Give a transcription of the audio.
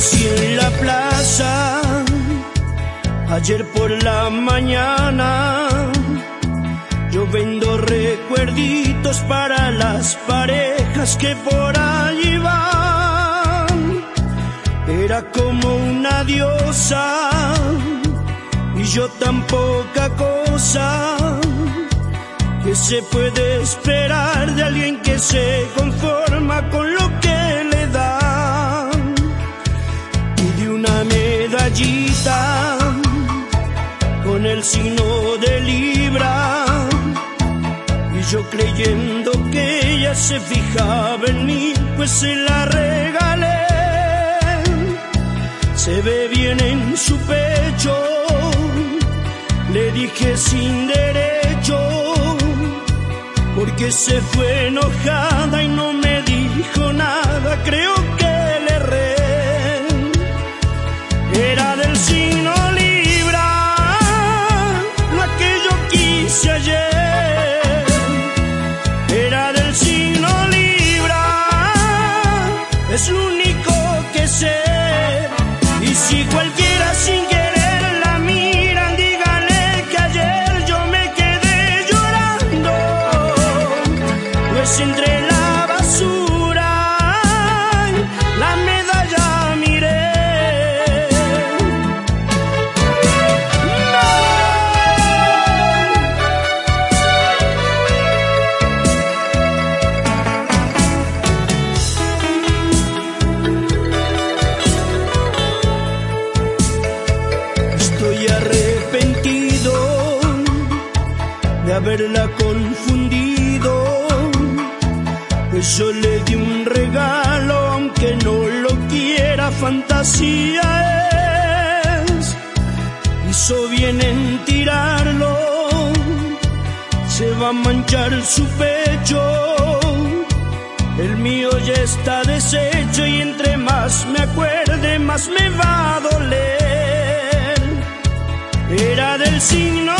conocí en la plaza ayer por la mañana. Yo vendo recuerditos para las parejas que por allí van. Era como una diosa y yo tan poca cosa que se puede esperar de alguien que se conforma con con el signo de Libra y yo creyendo que ella se fijaba en mí pues se la regalé se ve bien en su pecho le dije sin derecho porque se fue enojada y no me dijo nada. Creo quise ayer. Era del signo Libra, es lo único que sé. Y si cualquiera sin Estoy arrepentido de haberla confundido, pues yo le di un regalo, aunque no lo quiera, fantasía es. Hizo bien en tirarlo, se va a manchar su pecho. El mío ya está deshecho y entre más me acuerde, más me va signo